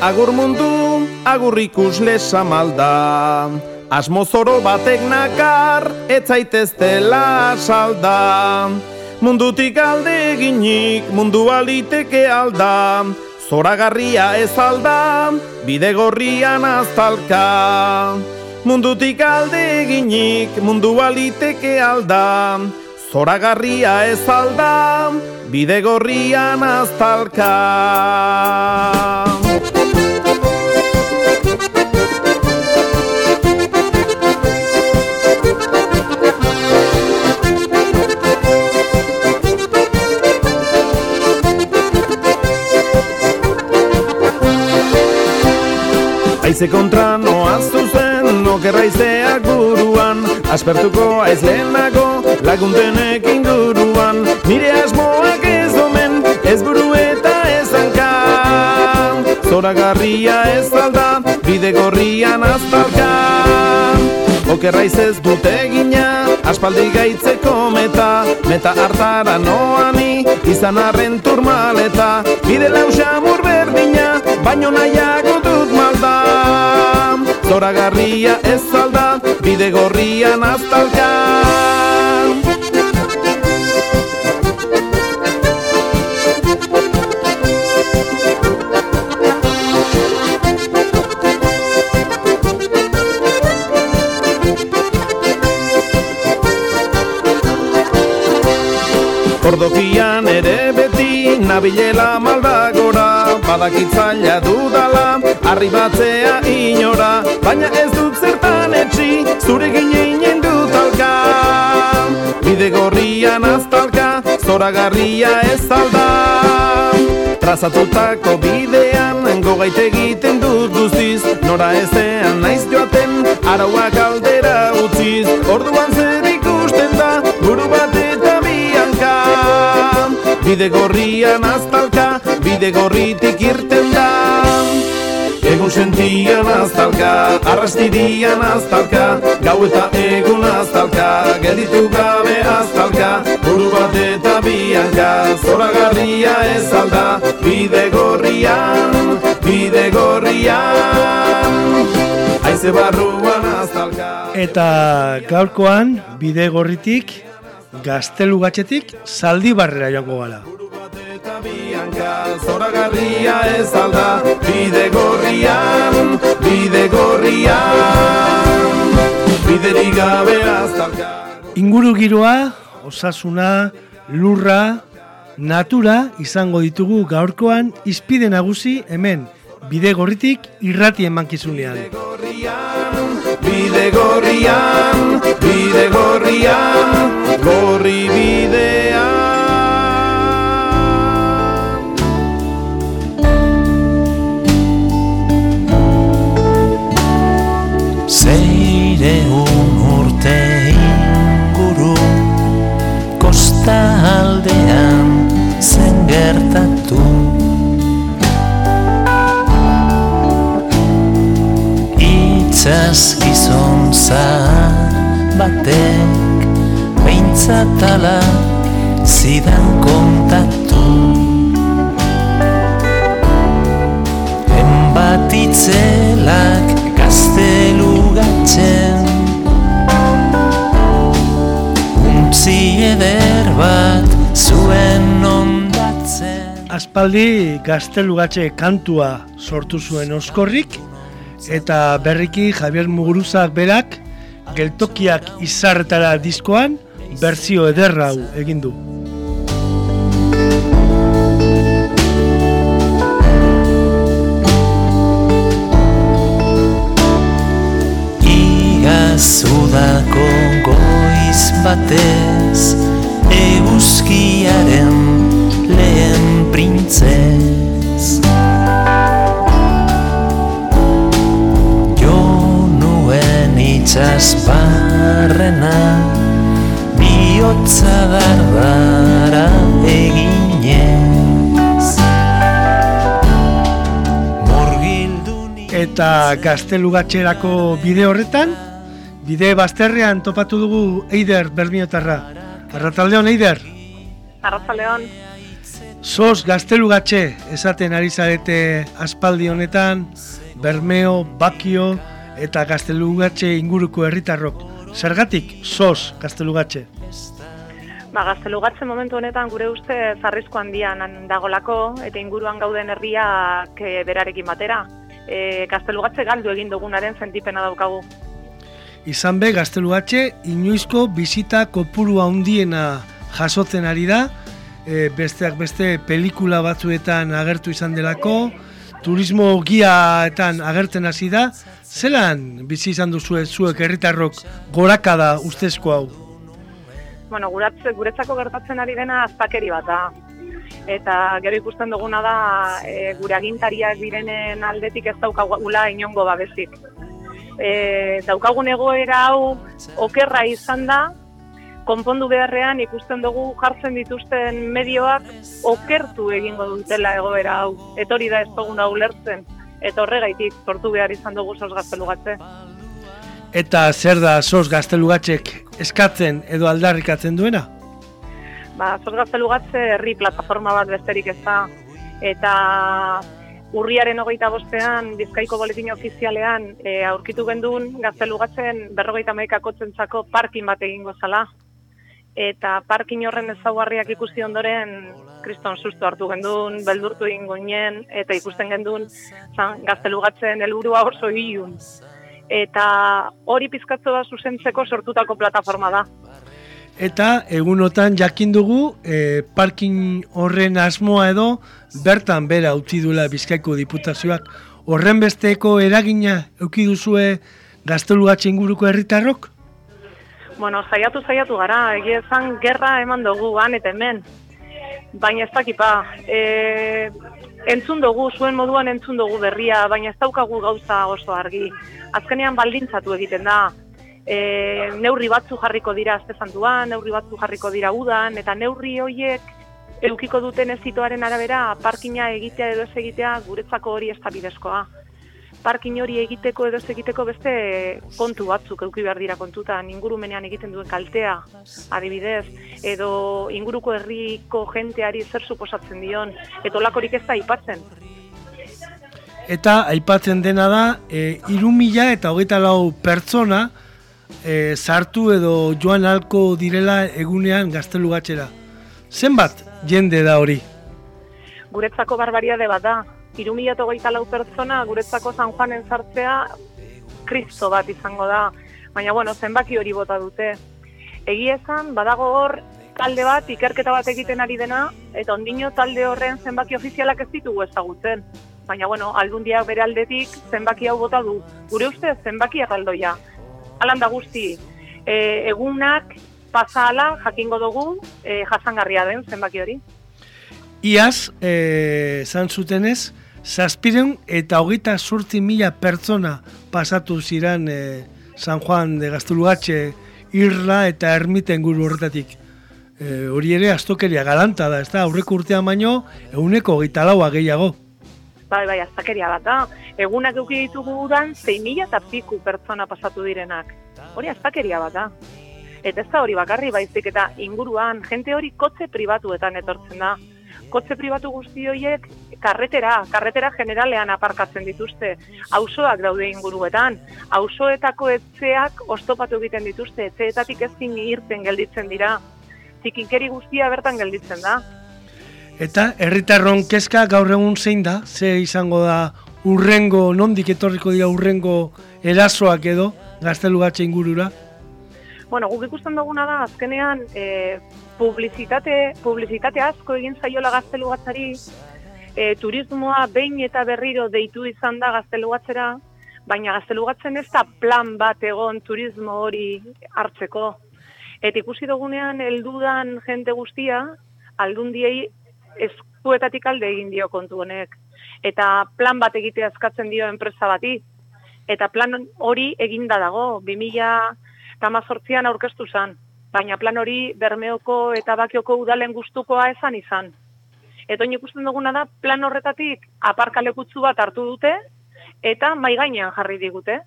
agur mundu, agur ikusle samalda. Asmo zoro batek nakar, etzaitez dela salda. Mundutik alde eginik, mundu aliteke alda. Zoragarria ez alda, bide gorrian aztalka. Mundutik alde eginik, mundu aliteke alda. Zoragarria ez alda, bide gorrian aztalka. Aize kontra noaz zuzen, okerra izeak buruan Aspertuko aiz lehenago, laguntenek inguruan. Nire asmoak ez omen, ez buru eta ez hanka. Zora ez alda, bide gorrian aztalka Okerra ez dute gina, aspaldi gaitzeko meta Meta hartara noani, izan arren turmaleta Bide lausamur berdina, baino nahiago dut malda. Zora garria ez alda, bide gorrian aztalka Ordokian ere beti nabilela maldagora Badakitzaila dudala, arribatzea inora Baina ez dut zertan etxi, zure gineinen dut alka Bide gorrian aztalka, zora garria ez alda. Trazatutako bidean, gogait egiten dut guztiz Nora ezean naiz joaten, arauak aldera utziz. Orduan zer ikusten da, buru bat Bide gorrian aztalka, bide gorritik irten da. Egun sentian aztalka, arrastirian aztalka Gau eta egun aztalka, gelditu gabe aztalka Buru bat eta bianka, zora garria ez alda Bide gorrian, bide gorrian. Aize barruan aztalka. Eta gaurkoan bide gorritik, gaztelu gatxetik, zaldi barrera joango gara. Eta bianka, zora garria ez alda Bide gorrian, bide gorrian Biderik gabe aztalka Inguru giroa, osasuna, lurra, natura izango ditugu gaurkoan izpide nagusi hemen bide gorritik irrati emankizunean. gorrian, bide gorrian, bide gorrian, gorri bidean. Zeireun urte inguru Kosta aldean zen gertatu Itzaz gizon zahar batek Behintzatala zidan kontatu. Enbatitzelak gaztelu gatzen Untzi eder bat zuen ondatzen. Aspaldi gaztelugatxe kantua sortu zuen oskorrik eta berriki Javier Muguruzak berak geltokiak izarretara diskoan berzio ederra hau egin du. Igazudako goiz batez Euskiaren lehen printzez itxas barrena Biotza dardara eginez. Eta gaztelugatxerako bide horretan, bide bazterrean topatu dugu Eider Bermiotarra. Arrataldeon Eider, Arratzaleon, Sos gaztelugatxe esaten ari zarete aspaldi honetan, Bermeo, Bakio eta gaztelugatxe inguruko herritarrok. Zergatik sos gaztelugatxe? Ba, gaztelugatze momentu honetan gure uste zarrizko handian dagolako eta inguruan gauden herriak eh, berarekin batera. E, gaztelugatze galdu egin dugunaren sentipena daukagu. Izan be, gaztelugatxe inoizko bizita kopuru handiena jasotzen ari da, e, besteak beste pelikula batzuetan agertu izan delako, turismo giaetan agertzen hasi da, zelan bizi izan duzu zuek herritarrok gorakada ustezko hau? Bueno, guratze, guretzako gertatzen ari dena azpakeri bat da. Eta gero ikusten duguna da e, gure agintariak direnen aldetik ez daukagula inongo babezik. E, daukagun egoera hau okerra izan da, konpondu beharrean ikusten dugu jartzen dituzten medioak okertu egingo dutela egoera hau. Etori da ez duguna ulertzen, eta horregaitik sortu behar izan dugu sos gaztelugatze. Eta zer da sos gaztelugatzek eskatzen edo aldarrikatzen duena? Ba, sos gaztelugatze herri plataforma bat besterik ez da. Eta urriaren hogeita bostean, bizkaiko boletin ofizialean, e, aurkitu gendun gaztelugatzen berrogeita maikakotzen zako parkin bat egingo zala eta parkin horren ezaugarriak ikusi ondoren kriston sustu hartu gendun, beldurtu egin goinen, eta ikusten gendun zan, gaztelugatzen helburua oso ilun. Eta hori pizkatzo da zuzentzeko sortutako plataforma da. Eta egunotan jakin dugu e, parkin horren asmoa edo bertan bera utzi duela Bizkaiko diputazioak horren besteko eragina eduki duzue gaztelugatzen inguruko herritarrok? Bueno, saiatu saiatu gara, egia gerra eman dugu han eta hemen. Baina ez dakipa, e, entzun dugu, zuen moduan entzun dugu berria, baina ez daukagu gauza oso argi. Azkenean baldintzatu egiten da, e, neurri batzu jarriko dira aztezantuan, neurri batzu jarriko dira udan, eta neurri horiek eukiko duten ezitoaren arabera, parkina egitea edo ez egitea guretzako hori ez bidezkoa parkin hori egiteko edo egiteko beste kontu batzuk eduki behar dira kontuta, ingurumenean egiten duen kaltea, adibidez, edo inguruko herriko jenteari zer suposatzen dion, eta olakorik ez da aipatzen. Eta aipatzen dena da, e, irumila eta hogeita lau pertsona e, sartu edo joan alko direla egunean gaztelugatxera. Zenbat jende da hori? Guretzako barbaria de bat da, irumila eta lau pertsona guretzako San Juanen sartzea kristo bat izango da. Baina, bueno, zenbaki hori bota dute. Egi esan, badago hor, talde bat, ikerketa bat egiten ari dena, eta ondino talde horren zenbaki ofizialak ez ditugu ezagutzen. Baina, bueno, aldundiak bere aldetik zenbaki hau bota du. Gure uste, zenbaki erraldoia. Alanda guzti, e, egunak pasala jakingo dugu e, jasangarria den zenbaki hori. Iaz, e, zan zutenez, Zazpiren eta hogeita sortzi mila pertsona pasatu ziren e, San Juan de Gaztulugatxe irla eta ermiten guru horretatik. E, hori ere, astokeria galanta da, ez da, aurreko urtean baino, eguneko hogeita laua gehiago. Bai, bai, astakeria bat da. Egunak euki ditugu udan, 6 mila eta piku pertsona pasatu direnak. Hori astakeria bat da. Eta ez da hori bakarri baizik eta inguruan, jente hori kotze pribatuetan etortzen da kotze pribatu guzti horiek karretera, karretera generalean aparkatzen dituzte. Auzoak daude inguruetan, auzoetako etxeak ostopatu egiten dituzte, etxeetatik ezin irten gelditzen dira. Zikinkeri guztia bertan gelditzen da. Eta herritarron kezka gaur egun zein da? Ze izango da urrengo, nondik etorriko dira urrengo erasoak edo gaztelugatxe ingurura? Bueno, guk ikusten duguna da, azkenean, e, publizitate, publizitate asko egin zaiola gaztelugatzari, e, turismoa behin eta berriro deitu izan da gaztelugatzera, baina gaztelugatzen ez da plan bat egon turismo hori hartzeko. Eta ikusi dugunean, heldudan jente guztia, aldundiei eskuetatik alde egin dio kontu honek. Eta plan bat egitea eskatzen dio enpresa bati. Eta plan hori eginda dago, 2000 an aurkeztu zen baina plan hori Bermeoko eta Bakioko udalen gustukoa esan izan. Eta oin ikusten duguna da, plan horretatik aparkalekutzu bat hartu dute, eta mai gainean jarri digute.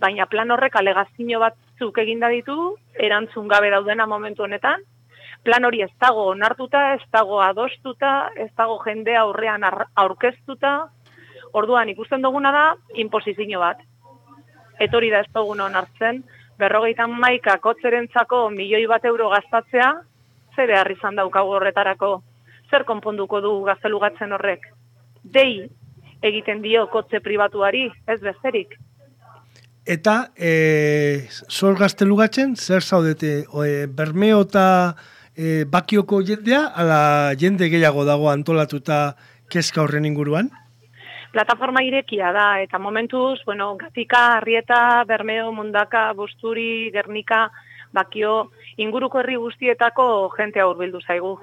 Baina plan horrek alegazio batzuk eginda ditu, erantzun gabe daudena momentu honetan, plan hori ez dago onartuta, ez dago adostuta, ez dago jende aurrean aurkeztuta, orduan ikusten duguna da, imposizio bat. Etori da ez dugun onartzen, berrogeita maika kotzerentzako milioi bat euro gastatzea, ze behar izan daukagu horretarako, zer konponduko du gaztelugatzen horrek. Dei egiten dio kotze pribatuari, ez besterik. Eta e, zor gaztelugatzen, zer zaudete, e, Bermeo eta e, Bakioko jendea, ala jende gehiago dago antolatuta kezka horren inguruan? Plataforma irekia da, eta momentuz, bueno, Gatika, Arrieta, Bermeo, Mundaka, Bosturi, Gernika, Bakio, inguruko herri guztietako jentea hurbildu zaigu.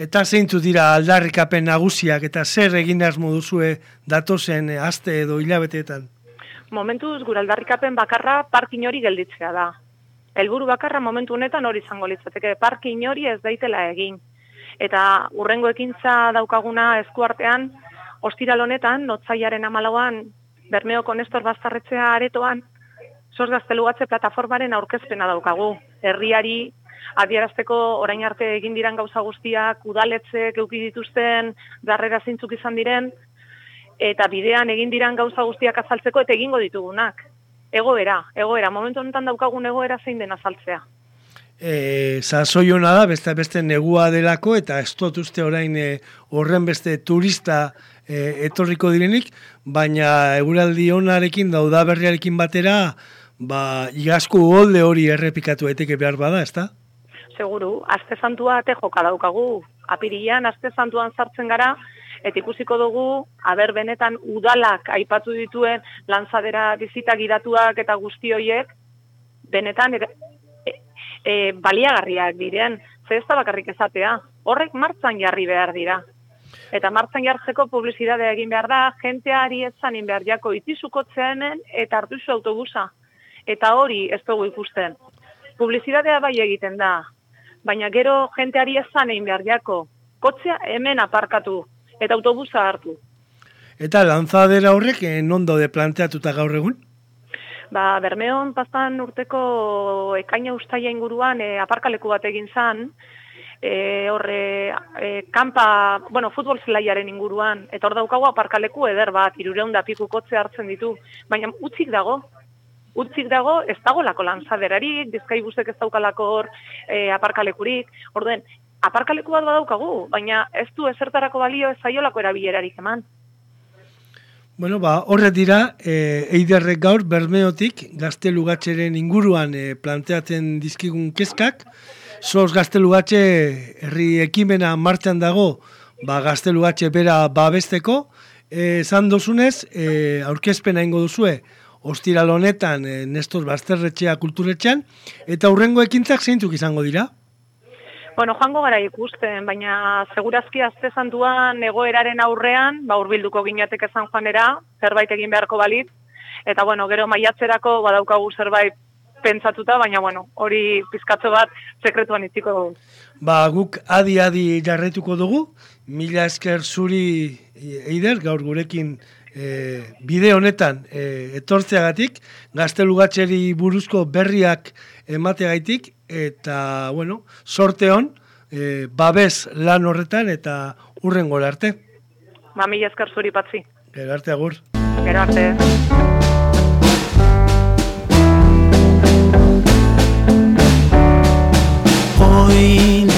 Eta zeintu dira aldarrikapen nagusiak eta zer egin asmo duzue datozen aste edo hilabeteetan? Momentuz, gure aldarrikapen bakarra parkin hori gelditzea da. Helburu bakarra momentu honetan hori izango litzateke, parkin hori ez daitela egin. Eta urrengo ekintza daukaguna eskuartean, ostiral honetan, notzaiaren amalauan, Bermeoko Nestor Bastarretzea aretoan, Sos gaztelugatze plataformaren aurkezpena daukagu. Herriari adierazteko orain arte egin diran gauza guztiak, udaletzek euki dituzten, darrera zintzuk izan diren, eta bidean egin diran gauza guztiak azaltzeko eta egingo ditugunak. Egoera, egoera, momentu honetan daukagun egoera zein den azaltzea. E, Zazoi hona da, beste beste negua delako, eta ez dut uste orain e, horren beste turista e, etorriko direnik, baina eguraldi honarekin, dauda berriarekin batera, ba, igazku golde hori errepikatu eteke behar bada, ezta? Seguru, aste santua ate joka daukagu. Apirian, aste santuan sartzen gara, eta ikusiko dugu, aber benetan udalak aipatu dituen lanzadera bizita gidatuak eta guzti horiek, benetan e, e, baliagarriak diren, ze bakarrik esatea, horrek martzan jarri behar dira. Eta martzan jartzeko publizidadea egin behar da, jenteari ezanin behar jako itizukotzean hemen eta hartu zu autobusa. Eta hori ez dugu ikusten. Publizidadea bai egiten da, baina gero jenteari ezan egin behar jako. Kotzea hemen aparkatu eta autobusa hartu. Eta lanzadera horrek eh, nondo de planteatuta gaur egun? Ba, Bermeon pastan urteko ekaina ustaia inguruan e, aparkaleku bat egin zan, e, horre, e, kanpa, bueno, futbol zelaiaren inguruan, eta hor daukagu aparkaleku eder bat, irureun da piku kotze hartzen ditu, baina utzik dago, utzik dago, ez dago lako lanzaderarik, bizkaibusek ez daukalako hor e, aparkalekurik, orduen, aparkaleku bat badaukagu, baina ez du ezertarako balio ez zaiolako erabilerarik eman. Bueno, ba, horret dira, e, eiderrek gaur Bermeotik gaztelugatxeren inguruan e, planteatzen dizkigun kezkak. Soz gaztelugatxe herri ekimena martxan dago ba, gaztelugatxe bera babesteko. E, zan dozunez, e, aurkezpena ingo duzue, ostiral honetan e, Nestor Basterretxea kulturetxean, eta hurrengo ekintzak zeintzuk izango dira? Bueno, joango gara ikusten, baina segurazki azte santuan egoeraren aurrean, ba urbilduko gineatek ezan joanera, zerbait egin beharko balit, eta bueno, gero maiatzerako badaukagu zerbait pentsatuta, baina bueno, hori pizkatzo bat sekretuan itziko dugu. Ba, guk adi-adi jarretuko dugu, mila esker zuri eider, gaur gurekin e, bide honetan e, etortzeagatik, gaztelugatxeri buruzko berriak emateagaitik, eta, bueno, sorte hon, e, babes lan horretan eta urren gora arte. Ba, mila esker zuri patzi. Gero arte agur. Gero arte. Oilu,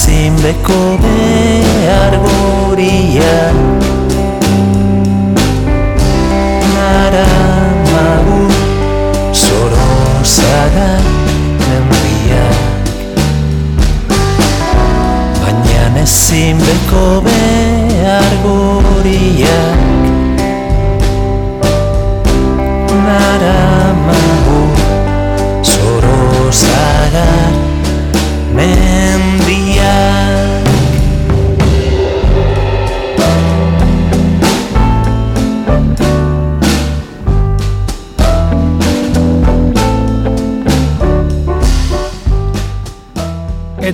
Baina ezin beko behar gorian Nara magu zoro zara Baina ezin beko behar goriak Nara magu zoro zara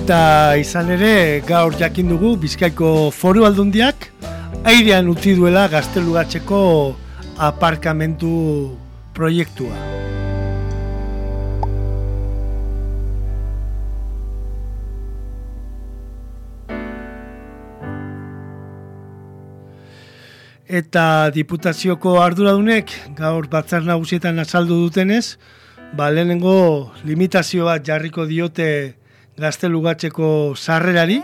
Eta izan ere, gaur jakin dugu Bizkaiko foru aldundiak airean utzi duela gaztelugatzeko aparkamentu proiektua. Eta diputazioko arduradunek gaur batzar nagusietan azaldu dutenez, ba lehenengo limitazio bat jarriko diote gaztelugatzeko sarrerari,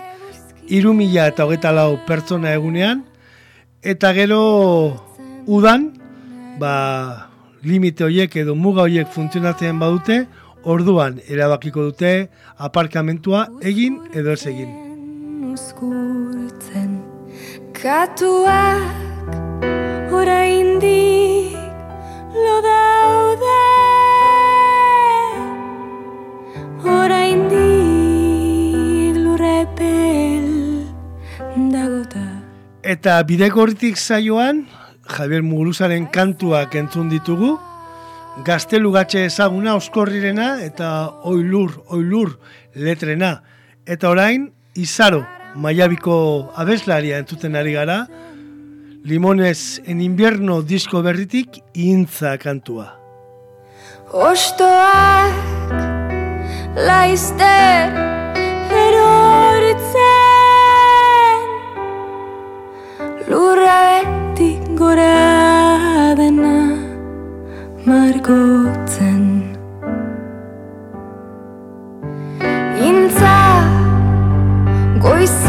iru mila eta hogeita lau pertsona egunean, eta gero udan, ba, limite horiek edo muga horiek funtzionatzen badute, orduan erabakiko dute aparkamentua egin edo ez egin. Katuak oraindik lo daude oraindik Eta bidegorritik zaioan, Javier Muguruzaren kantuak entzun ditugu, gaztelugatxe ezaguna oskorrirena eta oilur, oilur letrena. Eta orain, izaro, maiabiko abeslaria entzuten ari gara, Limones en invierno disko berritik intza kantua. Ostoak laizter Lurra beti gora dena margotzen. Intza goizaldean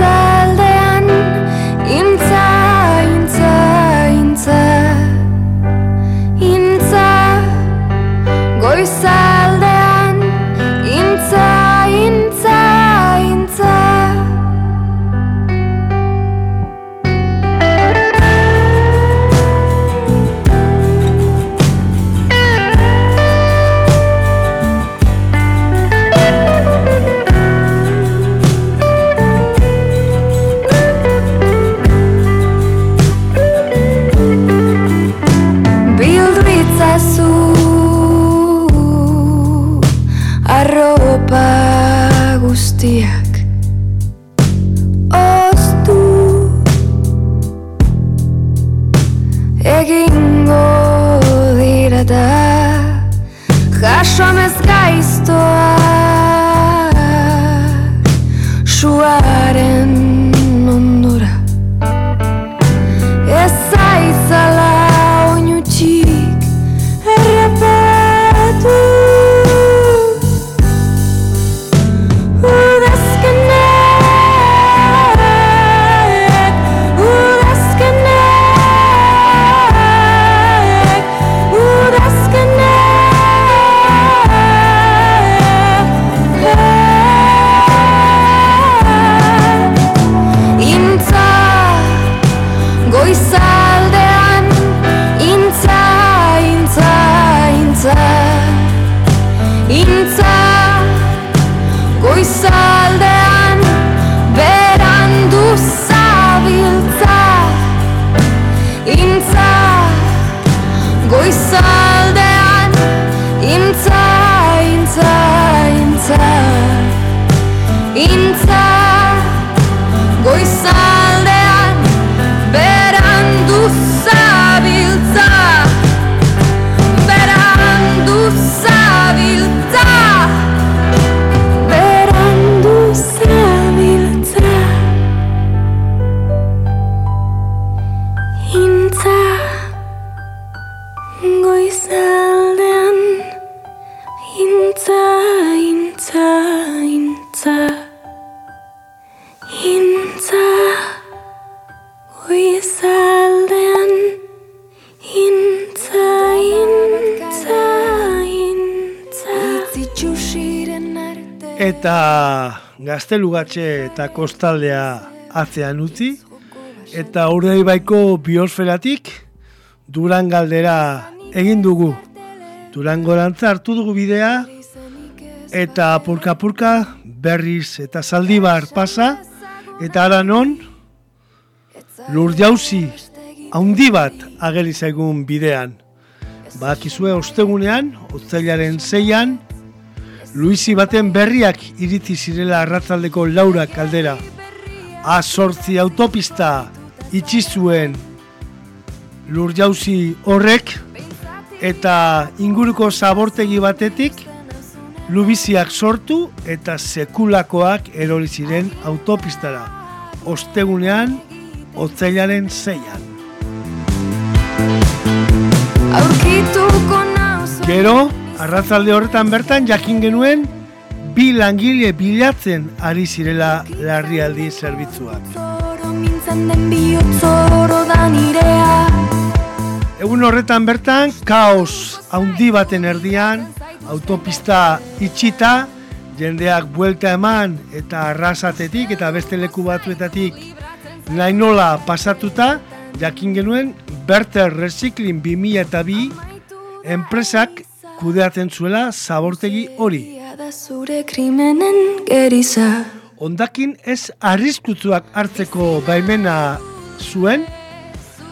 gaztelugatxe eta kostaldea atzean utzi eta urdaibaiko biosferatik duran galdera egin dugu. Durangorantza hartu dugu bidea eta purka-purka berriz eta zaldibar pasa eta ara non lur jauzi haundi bat ageri zaigun bidean. Bakizue ostegunean, otzailaren zeian, Luisi baten berriak iritzi zirela arratzaldeko laura kaldera. Azortzi autopista itxi zuen lur jauzi horrek eta inguruko zabortegi batetik lubiziak sortu eta sekulakoak erori ziren autopistara. Ostegunean, otzailaren zeian. Gero, arratzalde horretan bertan jakin genuen bi langile bilatzen ari zirela larrialdi zerbitzuak. Egun horretan bertan, kaos haundi baten erdian, autopista itxita, jendeak buelta eman eta arrasatetik eta beste leku batzuetatik nahi nola pasatuta, jakin genuen Berter Recycling 2002 enpresak kudeatzen zuela zabortegi hori. Ondakin ez arriskutsuak hartzeko baimena zuen,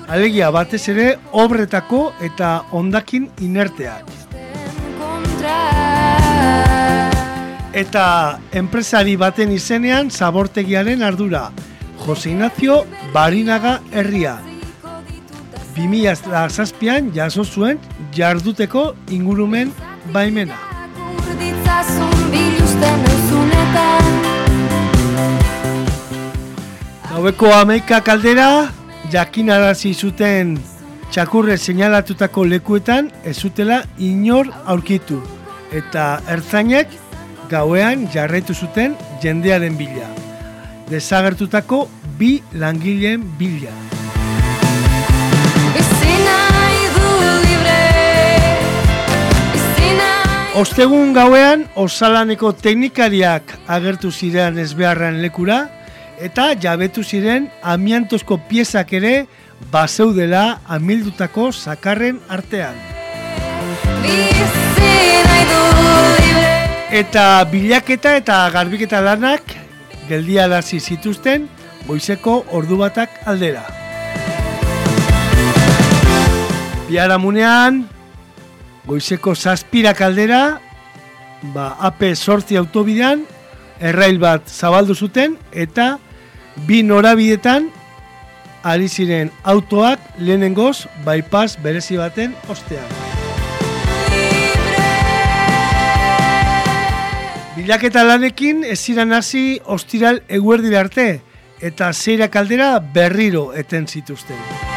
alegia batez ere obretako eta ondakin inerteak. Eta enpresari baten izenean zabortegiaren ardura, Jose Ignacio Barinaga Herria. 2007an jaso zuen jarduteko ingurumen baimena. Gaueko ameika kaldera, jakinarazi zuten txakurre seinalatutako lekuetan ez zutela inor aurkitu. Eta ertzainek gauean jarraitu zuten jendearen bila. Desagertutako bi langileen bila. Ostegun gauean osalaneko teknikariak agertu ziren ezbeharran lekura eta jabetu ziren amiantozko piezak ere bazeudela amildutako sakarren artean. Eta bilaketa eta garbiketa lanak geldiarazi zituzten goizeko ordu batak aldera. Biharamunean, goizeko zazpirak aldera, ba, AP sortzi autobidean, errail bat zabaldu zuten eta bi norabidetan ari ziren autoak lehenengoz bypass berezi baten ostean. Bilaketa lanekin ez ziren hasi ostiral eguerdi arte eta zeira kaldera berriro eten zituzten.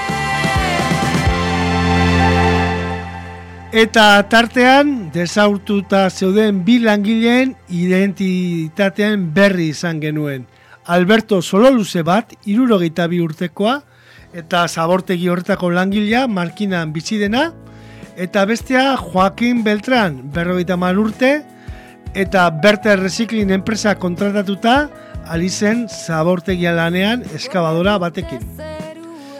Eta tartean desaurtuta zeuden bi langileen identitatean berri izan genuen. Alberto Sololuze bat, irurogeita bi urtekoa, eta zabortegi horretako langilea, markinan bizidena, eta bestea Joaquin Beltran, berrogeita mal urte, eta Berter Recycling enpresa kontratatuta, ari zen zabortegia lanean eskabadora batekin.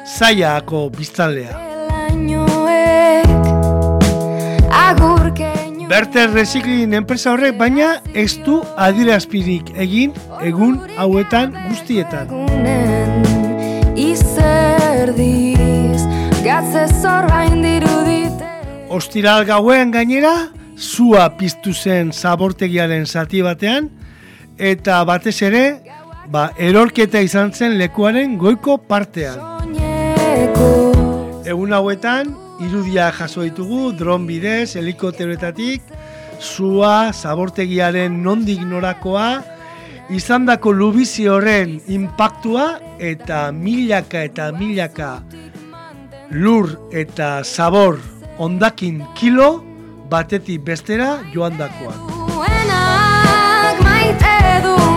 Zaiako biztanlea. Berter Recycling enpresa horrek baina ez du adierazpirik egin egun hauetan guztietan. Ostiral gauen gainera, zua piztu zen zabortegiaren zati batean, eta batez ere, ba, erorketa izan zen lekuaren goiko partean. Egun hauetan, irudia jaso ditugu, dron bidez, helikopteroetatik, zua, zabortegiaren nondik norakoa, izandako lubizi horren impactua eta milaka eta milaka lur eta zabor ondakin kilo batetik bestera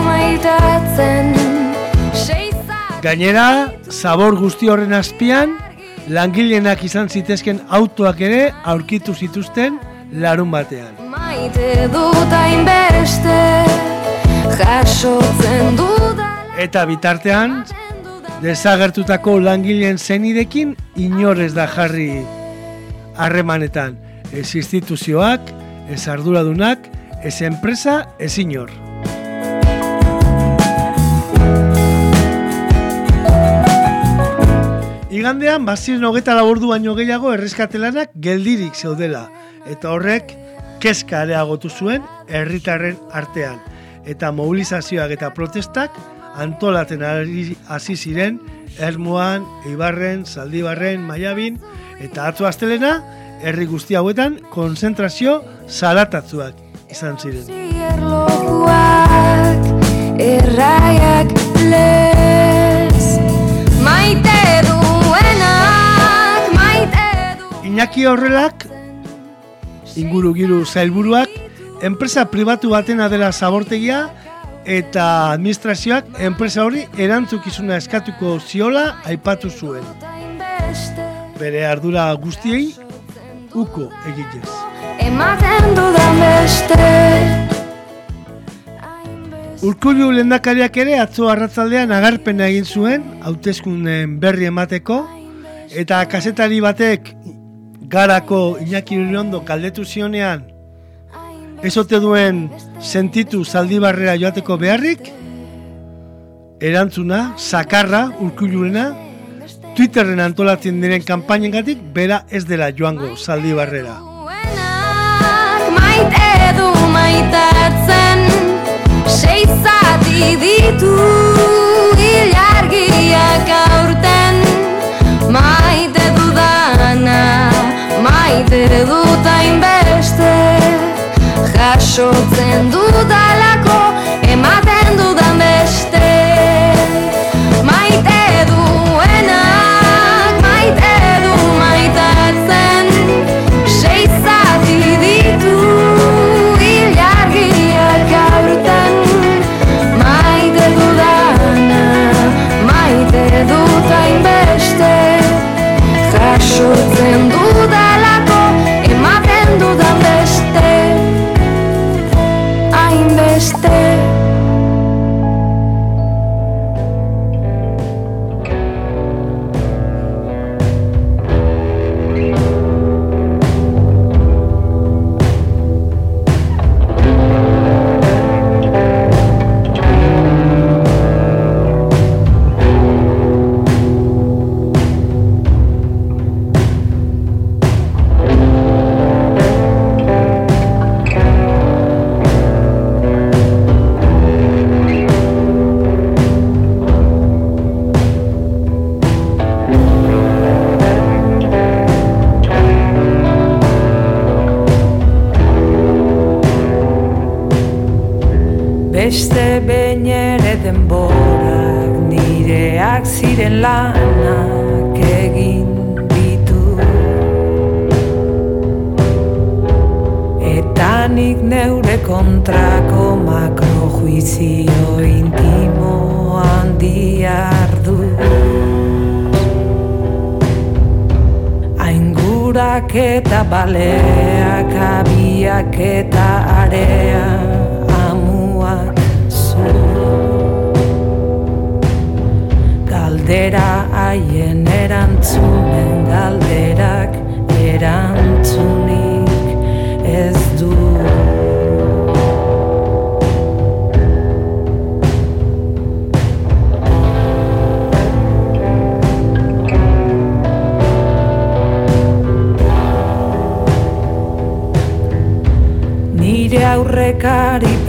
maitatzen Seizak Gainera, zabor guzti horren azpian, langileenak izan zitezken autoak ere aurkitu zituzten larun batean. maite dut hainbeste jasotzen dudan Eta bitartean, desagertutako langileen zenidekin inorez da jarri harremanetan. Ez instituzioak, ez arduradunak, ez enpresa, ez inor. Igandean, baziren hogeta labordu baino gehiago erreskatelanak geldirik zeudela. Eta horrek, kezka areagotu zuen herritarren artean. Eta mobilizazioak eta protestak antolaten hasi ziren Ermuan, Eibarren, Zaldibarren, Maiabin eta atzo astelena herri guzti hauetan konzentrazio salatatzuak izan ziren. Erraiak lez maite du Iñaki horrelak inguru giru zailburuak enpresa pribatu batena dela zabortegia eta administrazioak enpresa hori erantzukizuna eskatuko ziola aipatu zuen. Bere ardura guztiei uko eginez. Ematen dudan beste Hainbeste Urkullu lehendakariak ere atzo arratzaldean agarpena egin zuen hauteskunden berri emateko eta kazetari batek garako Iñaki Uriondo galdetu zionean ez ote duen sentitu zaldibarrera joateko beharrik erantzuna, sakarra, urkullurena Twitterren antolatzen diren kanpainengatik bera ez dela joango zaldibarrera. maite du maitatzen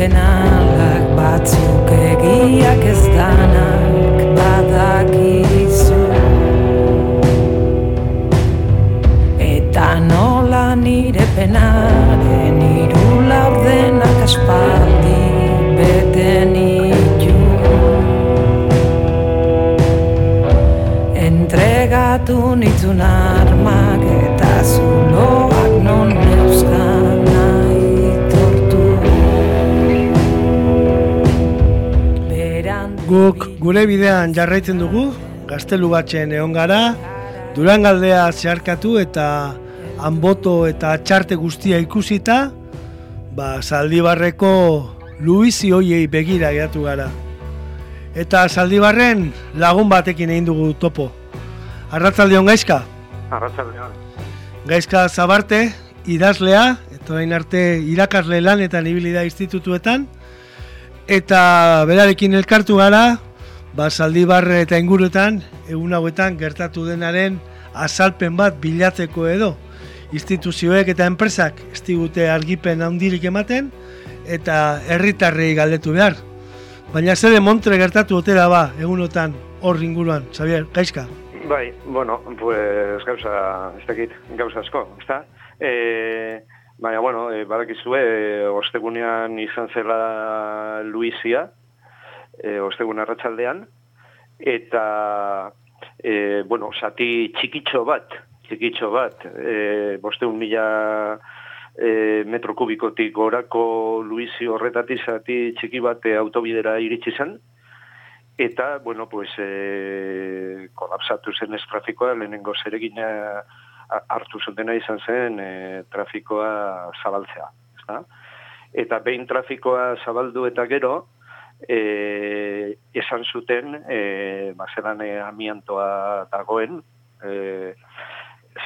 penalak batzuk egiak ez danak Guk gure bidean jarraitzen dugu, gaztelu batzen egon gara, Durangaldea zeharkatu eta anboto eta txarte guztia ikusita, ba, Zaldibarreko Luisi hoiei begira geratu gara. Eta zaldibarren lagun batekin egin dugu topo. Arratzaldeon gaizka? Arratzaldeon. Gaizka Zabarte, idazlea, eta orain arte irakasle lanetan ibili da institutuetan, eta berarekin elkartu gara, ba, Zaldibarre eta inguruetan, egun hauetan gertatu denaren azalpen bat bilatzeko edo. Instituzioek eta enpresak ez digute argipen handirik ematen, eta herritarrei galdetu behar. Baina zede Montre gertatu otera ba, egunotan hor inguruan, Xavier, gaizka? Bai, bueno, pues gauza, ez dakit, gauza asko, ezta? E, baina, bueno, e, badakizue, e, ostegunean izan zela Luizia, e, ostegun arratsaldean eta, e, bueno, zati txikitxo bat, txikitxo bat, e, bosteun mila e, metro kubikotik gorako Luisi horretatik zati txiki bat autobidera iritsi zen, eta, bueno, pues, e, kolapsatu zen ez trafikoa, lehenengo zeregina hartu zutena izan zen e, trafikoa zabaltzea. Ezta? Eta behin trafikoa zabaldu eta gero, e, esan zuten, e, bazeran e, amiantoa dagoen, e,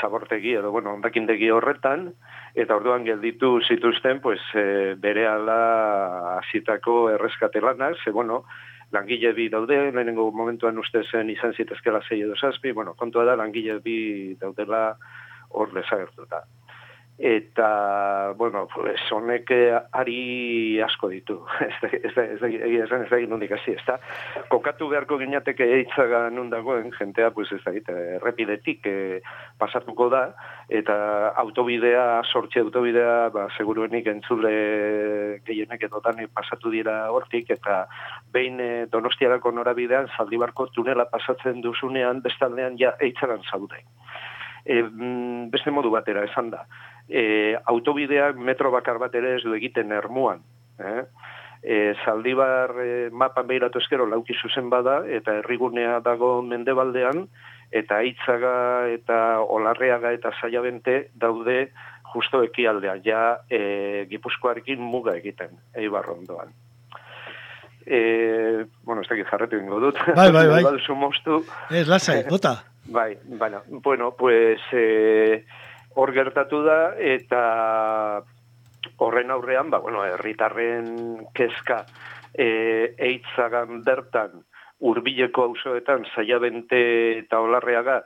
zabortegi edo, bueno, ondakindegi horretan, eta orduan gelditu zituzten, pues, e, bere ala azitako erreskate lanak, ze, bueno, langile bi daude, lehenengo momentuan uste zen izan zitezkela zei edo zazpi, bueno, kontua da langile bi daudela hor desagertuta eta, bueno, pues, honek eh, ari asko ditu, ez da, ez da, ez da, ez da, nondik hasi, ez da, kokatu beharko gineateke eitzaga nundagoen, jentea, pues, ez da, errepidetik eh, pasatuko da, eta autobidea, sortxe autobidea, ba, seguruenik entzule gehienek edotan pasatu dira hortik, eta behin eh, donostiarako norabidean, zaldibarko tunela pasatzen duzunean, bestaldean ja eitzagan zaude. E, beste modu batera, esan da e, autobideak metro bakar bat ere ez du egiten ermuan. Eh? E, zaldibar e, mapan behiratu eskero lauki zuzen bada, eta herrigunea dago mendebaldean, eta hitzaga eta olarreaga eta zaiabente daude justo ekialdean, ja e, gipuzkoarekin muga egiten, eibar ondoan. E, bueno, ez dakit jarretu ingo dut. Bai, bai, bai. Ez, lasai, bota. Bai, bueno, bueno, pues... Eh, hor gertatu da eta horren aurrean ba bueno herritarren kezka eh eitzagan bertan hurbileko auzoetan saiabente eta olarreaga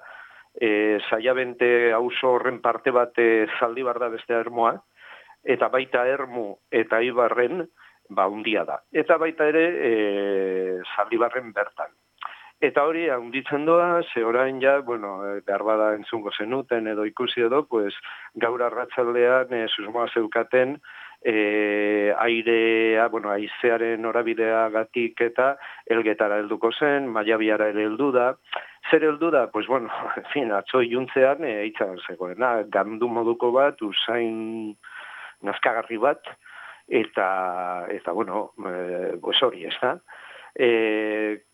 eh saiabente auzo horren parte bat e, zaldi da beste ermoa eta baita ermu eta ibarren ba hundia da. Eta baita ere eh zaldibarren bertan Eta hori, handitzen doa, ze orain ja, bueno, eh, behar bada entzungo zenuten edo ikusi edo, pues, gaur arratsaldean e, susmoa zeukaten, e, airea, bueno, aizearen orabidea gatik eta elgetara helduko zen, maiabiara ere heldu da. Zer heldu da? Pues, bueno, en fin, atzo iuntzean, e, eitzan zegoena, gandu moduko bat, usain nazkagarri bat, eta, eta bueno, e, pues hori, ez da? E,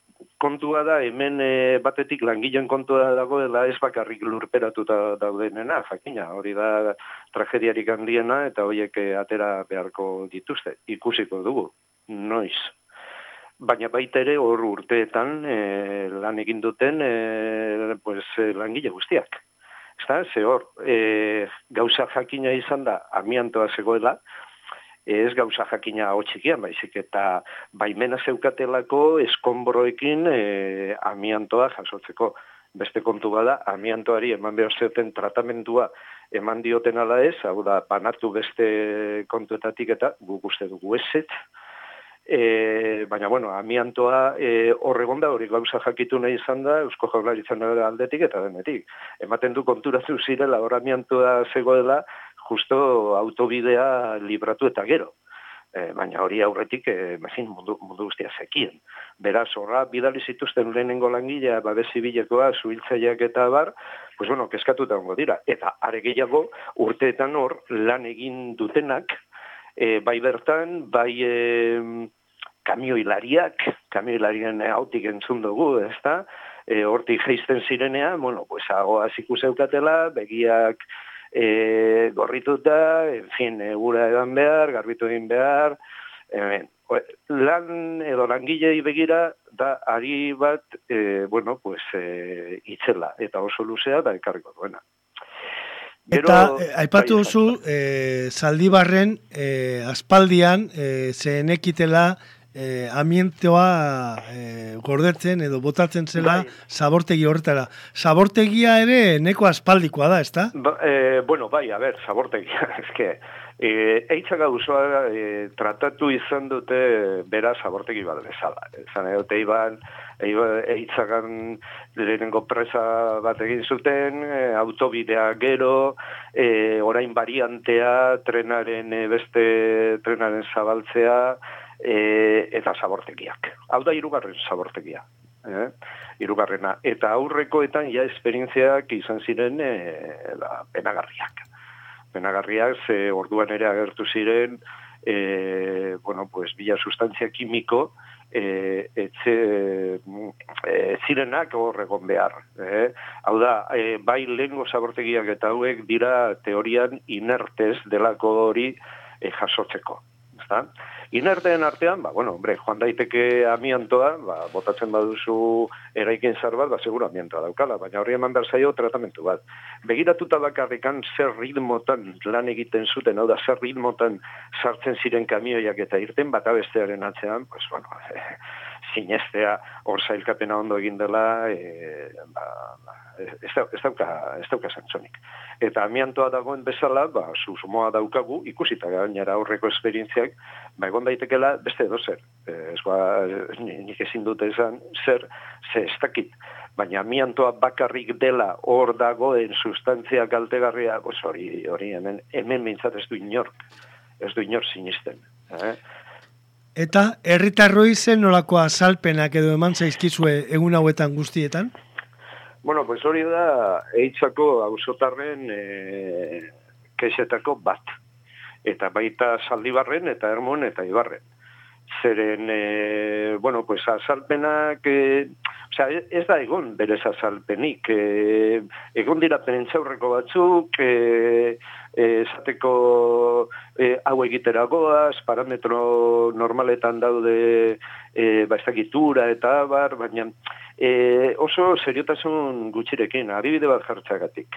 kontua da, hemen e, batetik langileen kontua dagoela ez bakarrik lurperatuta daudenena, jakina, hori da tragediarik handiena eta horiek e, atera beharko dituzte, ikusiko dugu, noiz. Baina baita ere hor urteetan e, lan egin duten e, pues, langile guztiak. Eta, ze hor, e, gauza jakina izan da, amiantoa zegoela, ez gauza jakina hau baizik eta baimena zeukatelako eskonbroekin e, amiantoa jasotzeko. Beste kontu bada, amiantoari eman behar zuten tratamentua eman dioten ala ez, hau da, panatu beste kontuetatik eta guk uste dugu eset, E, baina, bueno, amiantoa e, horregon da, hori gauza jakitu nahi izan da, Eusko Jaularitzen aldetik eta denetik. Ematen du konturatu zirela, hor amiantoa zegoela, justo autobidea libratu eta gero. E, baina hori aurretik, e, mazin, mundu, mundu guztia zekien. Beraz, horra, bidali zituzten lehenengo langilea, babesi bilekoa, zuhiltzaileak eta bar, pues bueno, keskatuta ongo dira. Eta aregeiago, urteetan hor, lan egin dutenak, e, bai bertan, bai e, kamioilariak, kamioilarien hautik entzun dugu, ez da? E, hortik geizten zirenea, bueno, pues, agoaz ikuseukatela, begiak, e, gorrituta, en fin, e, gura edan behar, garbitu egin behar, hemen, lan edo langilei begira da ari bat, e, bueno, pues, e, itzela, eta oso luzea da ekarriko duena. eta eh, aipatu bai, duzu, e, zaldibarren e, aspaldian e, zenekitela e, amientoa e, gordetzen edo botatzen zela bai. zabortegi horretara. Zabortegia ere neko aspaldikoa da, ezta? Ba, e, bueno, bai, a ber, zabortegia, eske, E, Eitzak gauzoa e, tratatu izan dute bera zabortegi bat bezala. Zan edo iban, eitzakan lehenengo presa bat egin zuten, e, autobidea gero, e, orain variantea, trenaren beste trenaren zabaltzea, e, eta zabortegiak. Hau da irugarren zabortegia. Eh? irugarrena. Eta aurrekoetan ja esperientziak izan ziren e, da, penagarriak penagarriak, ze orduan ere agertu ziren, e, bueno, pues, bila sustantzia kimiko, e, etxe, e, zirenak horregon behar. Eh? Hau da, e, bai lehengo zabortegiak eta hauek dira teorian inertez delako hori e, jasotzeko. Ezta? Inerteen artean, ba, bueno, hombre, joan daiteke amiantoa, ba, botatzen baduzu eraikin zar bat, ba, seguro amiantoa daukala, baina horri eman behar zaio tratamentu bat. Begiratuta bakarrikan zer ritmotan lan egiten zuten, hau da, zer ritmotan sartzen ziren kamioiak eta irten bat abestearen atzean, pues, bueno, sinestea hor zailkapena ondo egin dela, e, ba, ba, ez, dauka, ez dauka zantzonik. Eta amiantoa dagoen bezala, ba, susumoa daukagu, ikusita gainera aurreko esperientziak, ba, egon daitekela beste edo zer. E, ez ba, nik ezin dute esan zer, ze ez dakit. Baina amiantoa bakarrik dela hor dagoen sustantzia kaltegarria, hori, hori hemen, hemen mintzat ez du inork, ez du inor sinisten. Eh? Eta herritarroi zen nolako azalpenak edo eman zaizkizue egun hauetan guztietan? Bueno, pues hori da eitzako ausotarren e, kexetako bat. Eta baita saldibarren eta hermon eta ibarren. Zeren, e, bueno, pues azalpenak, e, sea, ez da egon berez azalpenik. E, egon dira penentzaurreko batzuk, e, esateko e, hau egiteragoaz, parametro normaletan daude e, ba, eta bar, baina e, oso seriotasun gutxirekin, adibide bat jartzagatik.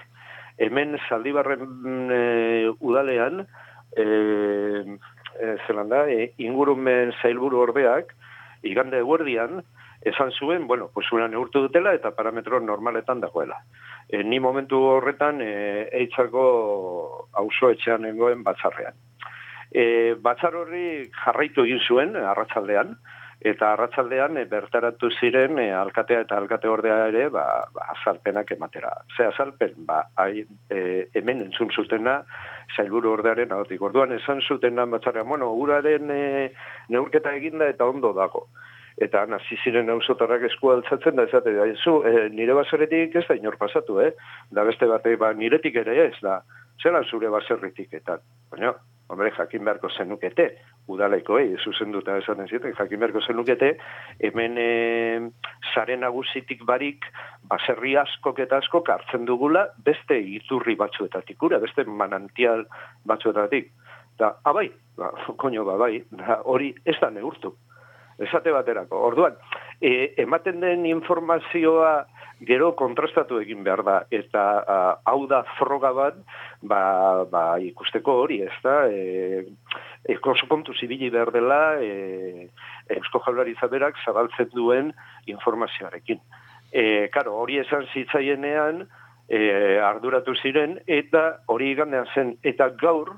Hemen zaldibarren e, udalean, e, e, zelanda, e, ingurumen zailburu ordeak, igande guardian, esan zuen, bueno, pues una neurtu dutela eta parametro normaletan dagoela e, ni momentu horretan e, eitzako auzo etxean nengoen batzarrean. E, batzar horri jarraitu egin zuen arratsaldean eta arratsaldean e, bertaratu ziren e, alkatea eta alkate ordea ere ba, ba azalpenak ematera. Ze azalpen ba ai, e, hemen entzun zutena sailburu ordearen ahotik. Orduan esan zuten batzarrean, bueno, uraren e, neurketa eginda eta ondo dago eta hasi ziren auzotarrak esku altzatzen da esate da zu e, nire baseretik ez da inor pasatu eh? Da beste bate ba niretik ere ez da. Zela zure baserritik eta baina hombre jakin beharko zenukete udaleko eh zuzenduta esaten zieten jakin beharko zenukete hemen e, sare nagusitik barik baserri asko eta asko hartzen dugula beste iturri batzuetatik ura beste manantial batzuetatik. Da abai ba koño ba bai hori ez da neurtu esate baterako. Orduan, e, ematen den informazioa gero kontrastatu egin behar da, eta hau da froga bat, ba, ba ikusteko hori, ez da, e, eko sopontu zibili behar dela, e, eusko jaularitza berak zabaltzen duen informazioarekin. E, karo, hori esan zitzaienean, e, arduratu ziren, eta hori igandean zen, eta gaur,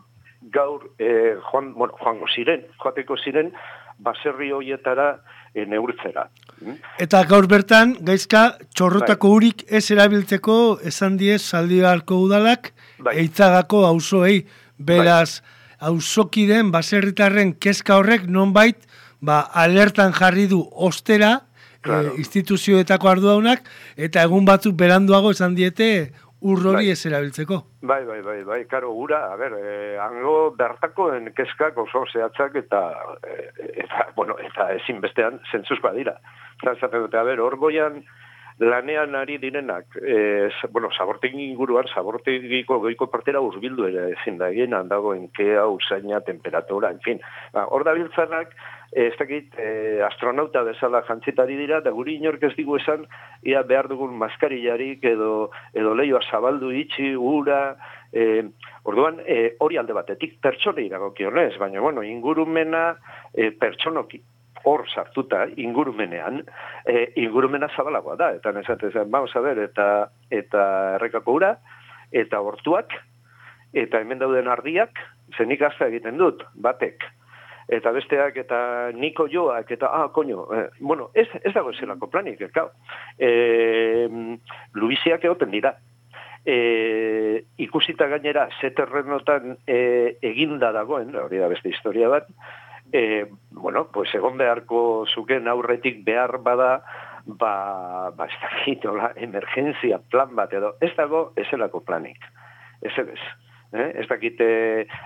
gaur, e, joan, bueno, joango ziren, joateko ziren, baserri hoietara e, neurtzera. Mm? Eta gaur bertan, gaizka, txorrotako bai. urik ez erabiltzeko esan diez saldibarko udalak, bai. eitzagako auzoei beraz, bai. auzokiden baserritarren kezka horrek nonbait, ba, alertan jarri du ostera, eh, claro. instituzioetako ardudaunak, eta egun batzuk beranduago esan diete urrori bai. ez erabiltzeko. Bai, bai, bai, bai, karo, ura, a ber, eh, hango bertakoen kezkak oso zehatzak eta, eh, eta, bueno, eta ezin bestean zentzuzkoa dira. Eta, dute, a ber, hor goian, lanean ari direnak, e, bueno, zabortegi inguruan, zabortegiko goiko partera urbildu ere ezin da egin, handagoen kea, usaina, temperatura, en fin. Ba, hor da biltzanak, ez dakit, e, astronauta bezala jantzitari dira, da guri inork ez digu esan, ia behar dugun maskarillarik edo, edo leioa zabaldu itxi, ura, e, orduan, e, hori alde batetik pertsone iragokionez, baina, bueno, ingurumena e, pertsonoki hor sartuta ingurumenean, e, ingurumena zabalagoa da, eta nesate zen, vamos a ver, eta, eta errekako ura, eta hortuak, eta hemen dauden ardiak, zenik azta egiten dut, batek, eta besteak, eta niko joak, eta, ah, koño, eh, bueno, ez, ez dago eselako planik, eh, eh, Luisiak egoten dira, e, ikusita gainera zeterrenotan e, eginda dagoen, hori da beste historia bat, e, bueno, pues egon beharko zuken aurretik behar bada, ba, ba ez dakit, emergenzia plan bat edo, ez dago ezelako planik, ez ez. Eh? Ez dakite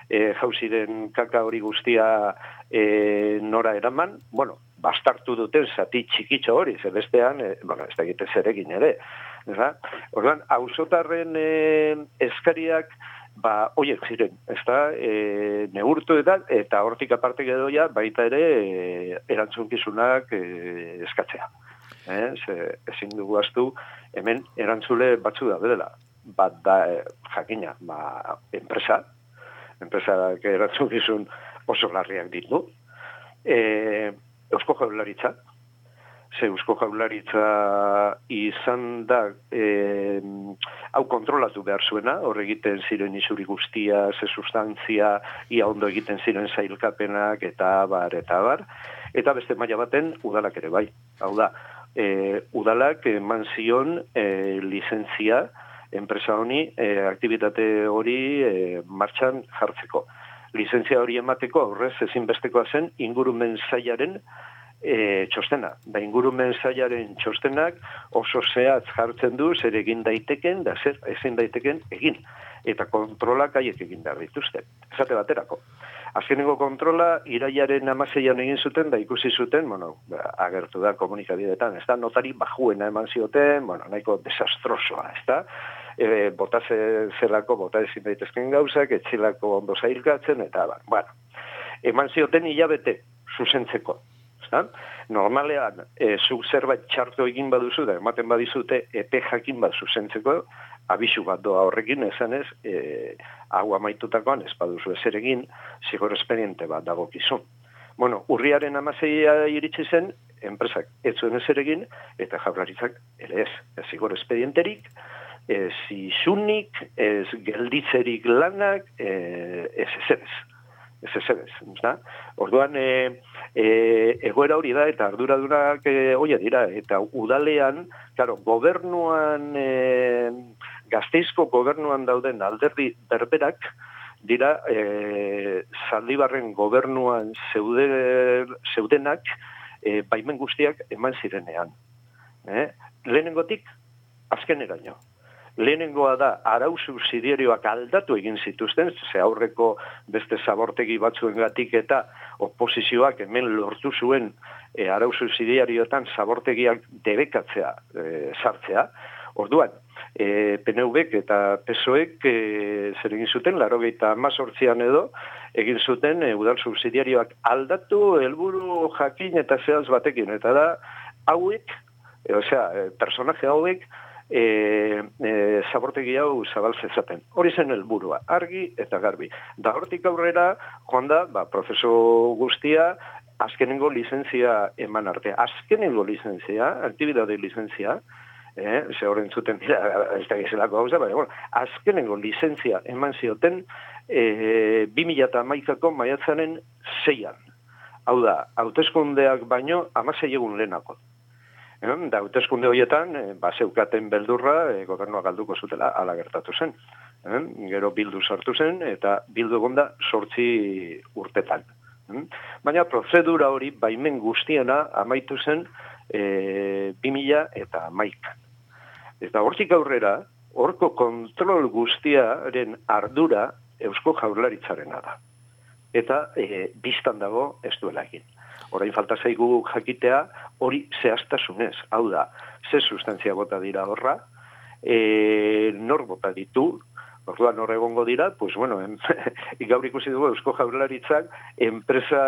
e, jauziren kaka hori guztia e, nora eraman, bueno, bastartu duten zati txikitxo hori, zebestean, e, bueno, ez dakite zerekin ere. Orduan, hausotarren e, eskariak, ba, oiek ziren, ez da, e, neurtu eta, eta hortik aparte gedoia, baita ere, e, erantzunkizunak e, eskatzea. E, ze, ezin dugu astu, hemen erantzule batzu da, bedela, bat da, e, jakina, ba, enpresa, enpresa erantzunkizun oso larriak ditu, e, eusko jaularitza, ze eusko jaularitza izan da e, hau kontrolatu behar zuena, hor egiten ziren isuri guztia, ze sustantzia, ia ondo egiten ziren zailkapenak, eta bar, eta bar, eta beste maila baten udalak ere bai. Hau da, e, udalak eman zion e, lizentzia enpresa honi e, aktivitate hori e, martxan jartzeko. Lizentzia hori emateko aurrez ezinbestekoa zen ingurumen zailaren e, txostena. Da ingurumen zailaren txostenak oso zehatz jartzen du zer egin daiteken, da zer ezin daiteken egin. Eta kontrolak haiek egin behar dituzte. Esate baterako. Azkenengo kontrola, iraiaren amaseian egin zuten, da ikusi zuten, bueno, agertu da komunikabidetan, ez da, notari bajuena eman zioten, bueno, nahiko desastrosoa, ez da, e, bota zelako, bota ezin daitezken gauzak, etxilako ondo zailkatzen, eta, bueno, eman zioten hilabete, zuzentzeko, ezta? Normalean, e, zu zerbait txarto egin baduzu, da ematen badizute, epe jakin bat zuzentzeko, abisu bat doa horrekin, esan ez, e, hau amaitutakoan, ez baduzu ezer egin, zigor esperiente bat dago kizun. Bueno, urriaren amazeia iritsi zen, enpresak ez zuen ezer egin, eta jaurlaritzak ere ez zigor espedienterik, ez izunik, ez gelditzerik lanak, e, ez ez ez ez ez ez, da? Orduan, e, e, egoera hori da, eta arduradurak e, dira, eta udalean, claro, gobernuan, e, gazteizko gobernuan dauden alderdi berberak, dira, e, zaldibarren gobernuan zeude, zeudenak, e, baimen guztiak eman zirenean. E? Lehenengotik, azken eraino lehenengoa da arau subsidiarioak aldatu egin zituzten, ze aurreko beste zabortegi batzuen gatik eta oposizioak hemen lortu zuen e, arau subsidiarioetan zabortegiak debekatzea e, sartzea. Orduan, e, PNV eta PSOek e, zer egin zuten, laro gehieta mazortzian edo, egin zuten e, udal subsidiarioak aldatu, helburu jakin eta zehaz batekin. Eta da, hauek, e, osea, e, personaje hauek, e, e, zabortegi hau zabaltze zaten. Hori zen helburua, argi eta garbi. Da hortik aurrera, joan da, ba, prozeso guztia, azkenengo lizentzia eman arte. Azkenengo lizentzia, aktibidade lizentzia, eh, ze horren zuten dira, ez da gizelako hau bueno, azkenengo lizentzia eman zioten, e, 2000 eta maikako maiatzaren zeian. Hau da, hauteskundeak baino, amasei egun lehenako. Eh, da, uteskunde horietan, e, ba, zeukaten beldurra, e, gobernua galduko zutela, ala gertatu zen. E, gero bildu sortu zen, eta bildu gonda sortzi urtetan. E, baina prozedura hori, baimen guztiena, amaitu zen, e, 2000 eta maik. Eta hortik aurrera, horko kontrol guztiaren ardura eusko jaurlaritzarena da. Eta e, biztan dago ez duela egin. Orain falta zaigu jakitea, hori zehaztasunez, hau da, ze sustantzia bota dira horra, e, nor bota ditu, Orduan hor egongo dira, pues bueno, en, gaur ikusi dugu Eusko Jaurlaritzak enpresa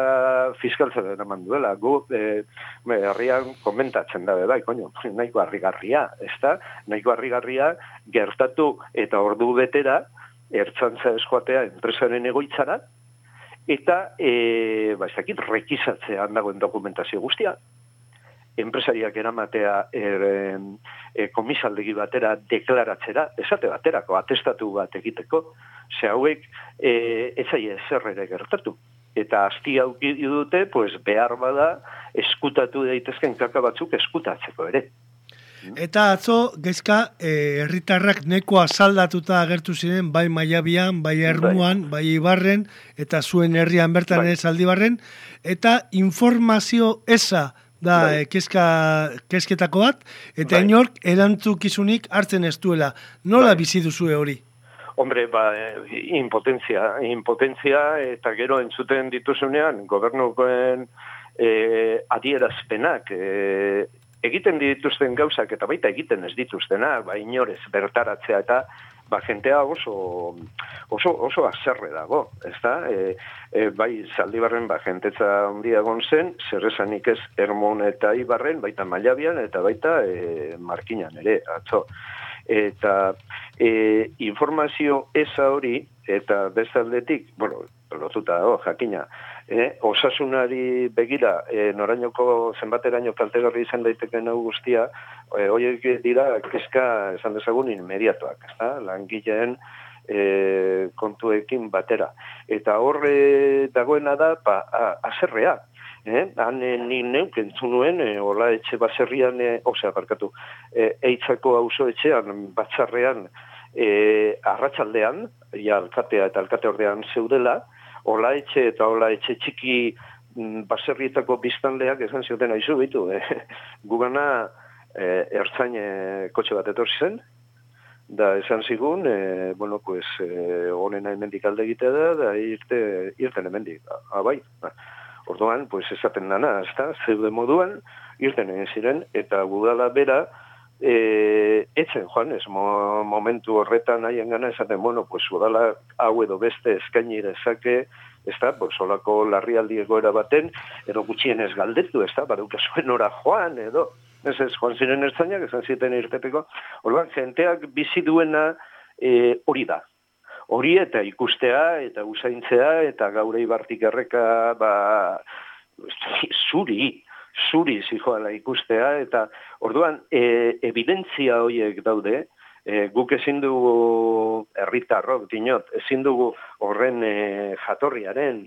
fiskaltza da eman duela. Gu eh herrian komentatzen da bai, coño, nahiko harrigarria, ezta? Nahiko harrigarria gertatu eta ordu betera ertzantza eskoatea enpresaren egoitzara eta eh ba ez dakit rekizatzean dagoen dokumentazio guztia enpresariak eramatea er, e, komisaldegi batera deklaratzera, esate baterako, atestatu bat egiteko, ze hauek e, ezer ere gertatu. Eta asti auki dute, pues, behar bada, eskutatu daitezken kaka batzuk eskutatzeko ere. Eta atzo, gezka, e, herritarrak e, neko azaldatuta agertu ziren, bai maiabian, bai ermuan, bai, bai ibarren, eta zuen herrian bertan bai. ez aldibarren, eta informazio eza, da bai. Eh, kezka, kezketako bat, eta bai. inork erantzukizunik hartzen ez duela. Nola bai. bizi duzue hori? Hombre, ba, eh, impotentzia, impotentzia, eta gero entzuten dituzunean, gobernukoen eh, adierazpenak, eh, egiten dituzten gauzak, eta baita egiten ez dituztena, ba, inorez bertaratzea, eta ba, jentea oso, oso, oso azerre dago, ez da? E, e, bai, zaldibarren, ba, jentetza ondia zen, zer ez Ermon eta Ibarren, baita Mailabian, eta baita e, Markinan ere, atzo. Eta e, informazio eza hori, eta bezaldetik, bueno, lotuta dago, jakina, e, osasunari begira, e, norainoko zenbateraino kaltegarri izan daiteken hau guztia, e, horiek dira, kezka esan dezagun inmediatuak, ezta? langileen e, kontuekin batera. Eta horre dagoena da, ba, azerrea, Eh, han ni neuk entzun nuen, e, ola etxe baserrian, e, osea, barkatu, e, eitzako auzo etxean, batzarrean, e, arratsaldean, ja, alkatea eta alkate ordean zeudela, ola etxe eta ola etxe txiki mm, baserrietako biztanleak esan zioten aizu bitu. Eh? Gugana eh, ertzain eh, kotxe bat etorri zen, da esan zigun, eh, bueno, pues, eh, onena emendik alde egitea da, da irte, irten emendik. Abai, ah, orduan, pues, esaten dana, ez da, zeude moduan, irten egin ziren, eta gudala bera, e, etzen joan, ez mo, momentu horretan haien gana esaten, bueno, pues udala hau edo beste eskaini dezake, ez da, pues olako larrialdi egoera baten, edo gutxien ez galdetu, ez da, baduka zuen ora joan, edo, ez ez, joan ziren ertzainak, esan zieten irtepeko, orduan, jenteak bizi duena e, hori da, hori eta ikustea, eta usaintzea, eta gaur eibartik erreka, ba, zuri, zuri zijoala ikustea, eta orduan, e, evidentzia horiek daude, e, guk ezin dugu erritarrok, dinot, ezin dugu horren e, jatorriaren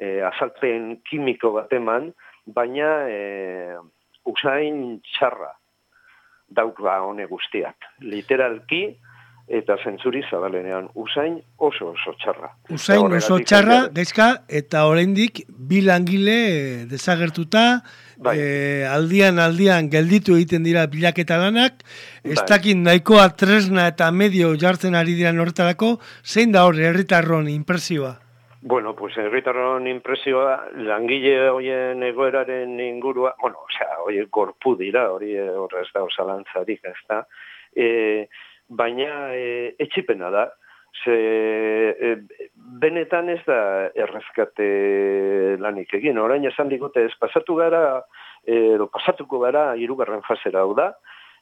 e, azalpen kimiko bat eman, baina e, usain txarra daukba hone guztiak. Literalki, eta zentzuri zabalenean usain oso oso txarra. Usain oso txarra, gaizka, eta oraindik bi langile desagertuta, bai. e, aldian aldian gelditu egiten dira bilaketa lanak, bai. ez dakin nahikoa tresna eta medio jartzen ari dira nortarako, zein da hori herritarron impresioa? Bueno, pues herritarron impresioa langile hoien egoeraren ingurua, bueno, osea, hori gorpu dira, hori horrez da osalantzarik, ez da, e, baina e, etxipena da. Ze, e, benetan ez da errezkate lanik egin. Orain esan digute ez pasatu gara, e, pasatuko gara irugarren fasera hau da.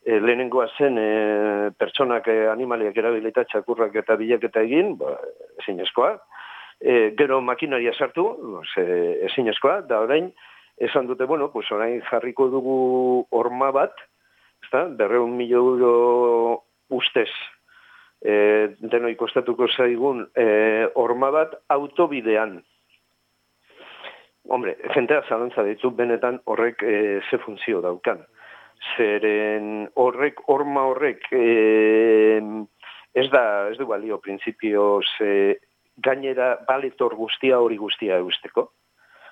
E, lehenengoa zen e, pertsonak e, animaliak erabilita txakurrak eta bilaketa egin, ba, ezin eskoa. E, gero makinaria sartu, ze, ezin eskoa, da orain, esan dute, bueno, pues orain jarriko dugu horma bat, ezta, berreun milo euro ustez e, deno ikostatuko zaigun e, orma bat autobidean. Hombre, jentea zalantza ditu benetan horrek e, ze funtzio daukan. Zeren horrek, orma horrek, e, ez da, ez du balio prinsipioz e, gainera baletor guztia hori guztia eusteko.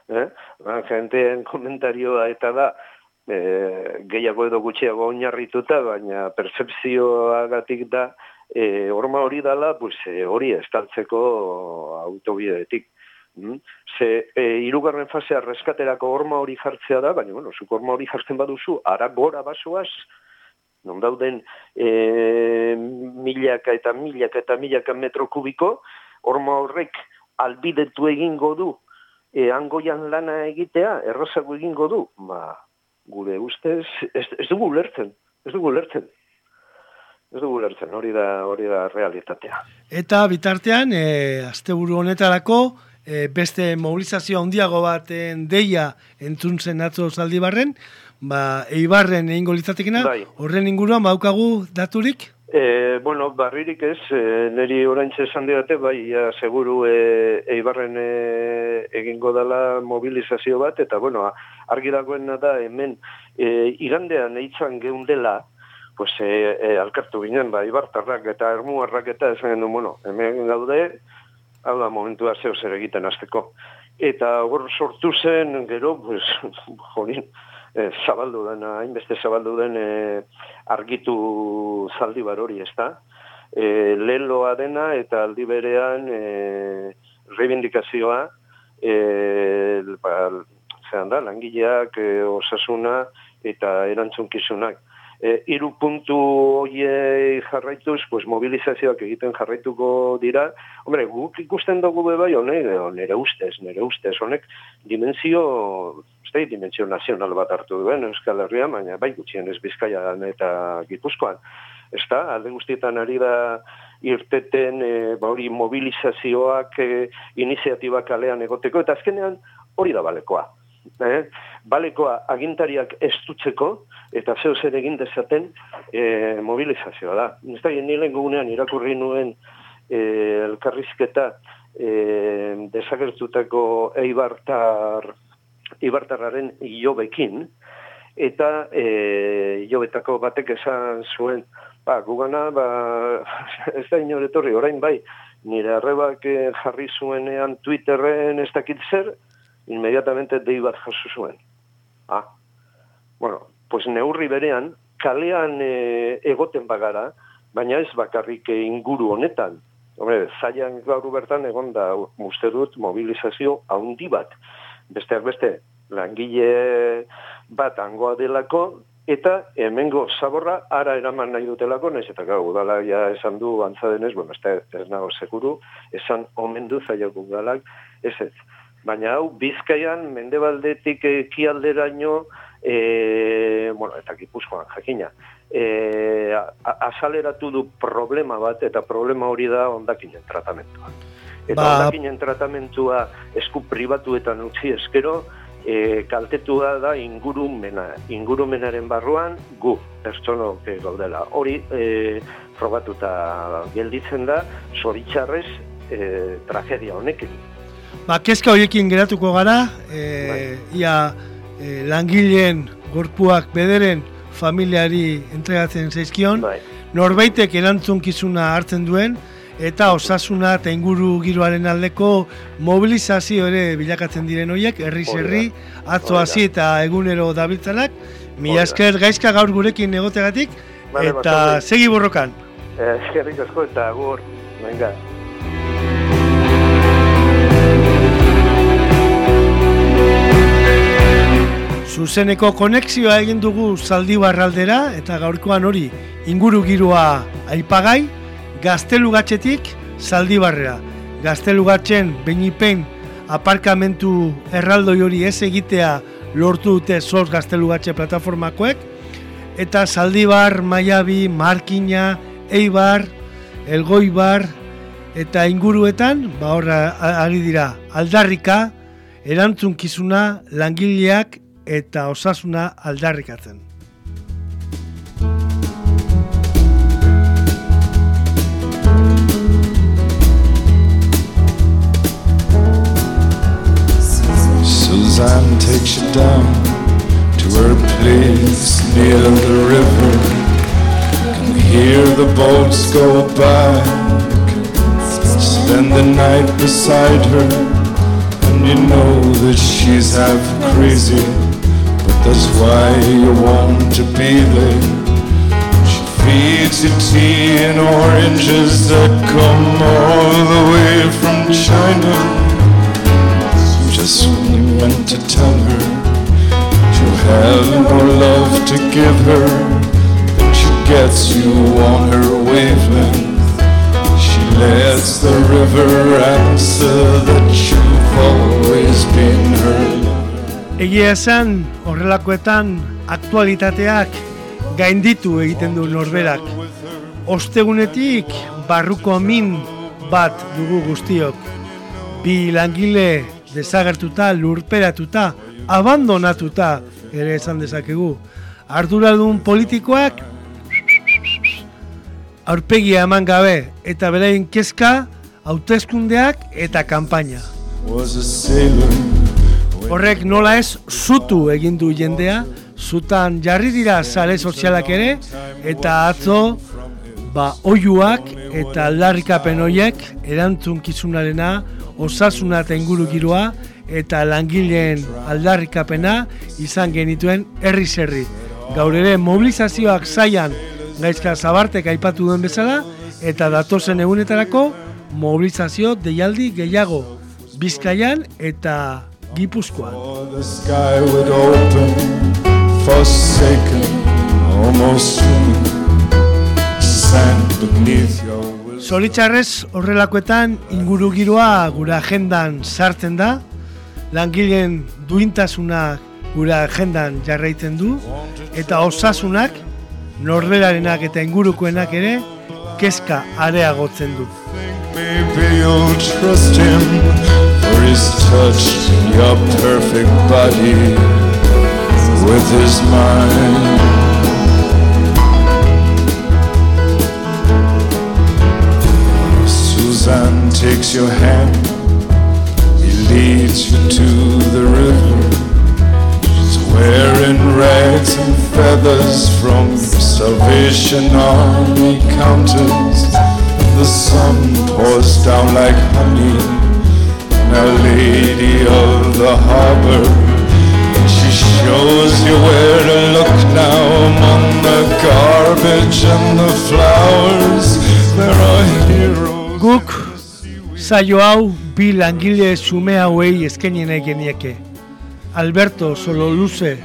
Eh? Ba, jenteen komentarioa eta da, e, gehiago edo gutxiago oinarrituta, baina percepzioagatik da, e, horma hori dala, pues, e, hori estaltzeko autobidetik. Mm? Ze e, irugarren fasea reskaterako horma hori jartzea da, baina, bueno, zuk horma hori jartzen baduzu, ara gora basoaz, non dauden e, milaka eta milaka eta milaka metro kubiko, horma horrek albidetu egingo du, e, angoian lana egitea, errazago egingo du, ba, gure ustez, ez, ez dugu lertzen, ez dugu lertzen. Ez dugu lertzen, hori da, hori da realitatea. Eta bitartean, e, asteburu honetarako, e, beste mobilizazio handiago baten deia entzun zen atzo zaldibarren, ba, eibarren egingo litzatekena, bai. horren inguruan baukagu daturik? E, bueno, barririk ez, e, niri orain esan didate, bai, ja, seguru e, eibarren e, egingo dela mobilizazio bat, eta bueno, argi dagoena da hemen e, igandean eitzan geundela, pues e, e, alkartu ginen, bai, ibartarrak eta ermuarrak eta esan gendu, bueno, hemen gaude, hau da momentua zeo zer egiten azteko. Eta hor sortu zen, gero, pues, jorin, e, zabaldu den, hainbeste zabaldu den e, argitu zaldi bar hori, ez? E, leloa dena eta aldi berean e, reivindikazioa, e, ba, zehan da, langileak, e, osasuna eta erantzunkizunak e, iru puntu hoie jarraituz, pues, mobilizazioak egiten jarraituko dira. Hombre, guk ikusten dugu bebai, honek, nire ustez, nire ustez, honek dimensio, ez dimensio nazional bat hartu duen Euskal Herria, baina bai gutxien ez bizkaian eta gipuzkoan. Ez da, alde guztietan ari da irteten e, ba hori mobilizazioak e, iniziatibak alean egoteko, eta azkenean hori da balekoa eh? balekoa agintariak estutzeko eta zeu zer egin dezaten e, mobilizazioa da. Ez da, nire gunean irakurri nuen e, elkarrizketa e, desagertutako eibartar ibartarraren iobekin eta e, iobetako batek esan zuen ba, gugana, ba, ez da inoretorri, orain bai, nire arrebak jarri zuenean Twitterren ez dakit zer, inmediatamente dei bat jaso zuen. Ah, bueno, pues neurri berean, kalean e, egoten bagara, baina ez bakarrik inguru honetan. Hombre, zailan gaur bertan egon da uste dut mobilizazio handi bat. Besteak beste, langile bat angoa delako, eta hemengo zaborra ara eraman nahi dutelako, naiz eta gau, udala ja esan du antzadenez, bueno, ez, ez nago seguru, esan omen du zaiak udalak, ez ez baina hau bizkaian mendebaldetik ekialderaino e, bueno, eta gipuzkoan jakina. E, azaleratu du problema bat eta problema hori da ondakinen tratamentua. Eta ba... ondakinen tratamentua esku pribatuetan utzi eskero e, kaltetua da ingurumena ingurumenaren barruan gu pertsono gaudela. Hori e, probatuta gelditzen da zoritxarrez e, tragedia honekin Ba, kezka horiekin geratuko gara, e, ia e, langileen gorpuak bederen familiari entregatzen zaizkion, bai. norbaitek erantzunkizuna hartzen duen, eta osasuna eta inguru giroaren aldeko mobilizazio ere bilakatzen diren horiek, herri herri atzo hasi eta egunero dabiltzanak, mila esker gaizka gaur gurekin egotegatik, eta segi borrokan. Eh, eskerrik asko eta gur, venga. Zuzeneko konexioa egin dugu zaldi barraldera eta gaurkoan hori inguru giroa aipagai gaztelugatxetik zaldi barrera. Gaztelugatzen benipen aparkamentu erraldoi hori ez egitea lortu dute zoz gaztelugatxe plataformakoek eta zaldibar, maiabi, markina, eibar, elgoibar eta inguruetan ba horra ari dira aldarrika erantzunkizuna langileak eta osasuna aldarrikatzen. Suzanne takes you down to her place near the river. Can hear the boats go by. Spend the night beside her, and you know that she's half crazy. That's why you want to be there. She feeds you tea and oranges that come all the way from China. this when you meant to tell her you have no love to give her, that she gets you on her wavelength. She lets the river answer that you've always been her. Egia esan, horrelakoetan aktualitateak gainditu egiten du norberak. Ostegunetik barruko min bat dugu guztiok. Bi langile desagertuta, lurperatuta, abandonatuta ere esan dezakegu. Arduradun politikoak aurpegia eman gabe eta beraien kezka hauteskundeak eta kanpaina. Horrek nola ez zutu egin du jendea, zutan jarri dira sare sozialak ere eta atzo ba oiuak eta aldarrikapen hoiek erantzunkizunarena, osasuna eta inguru giroa eta langileen aldarrikapena izan genituen herri herri. Gaur ere mobilizazioak zaian gaizka zabartek aipatu duen bezala eta datozen egunetarako mobilizazio deialdi gehiago Bizkaian eta Will. Zoritzarrez horrelakoetan inguru giroa gure agendan sartzen da, langileen duintasuna gure agendan jarraitzen du, eta osasunak, norberarenak eta ingurukoenak ere, kezka areagotzen du. Maybe you'll trust him for his touch in your perfect body with his mind. Suzanne takes your hand, he leads you to the river. She's wearing rags and feathers from Salvation Army counters. The sun pours down like honey. Now, Lady of the Harbor, she shows you where to look now among the garbage and the flowers. There are heroes. Guk, saio hau bi langile sume hauei eskenien genieke. Alberto Sololuze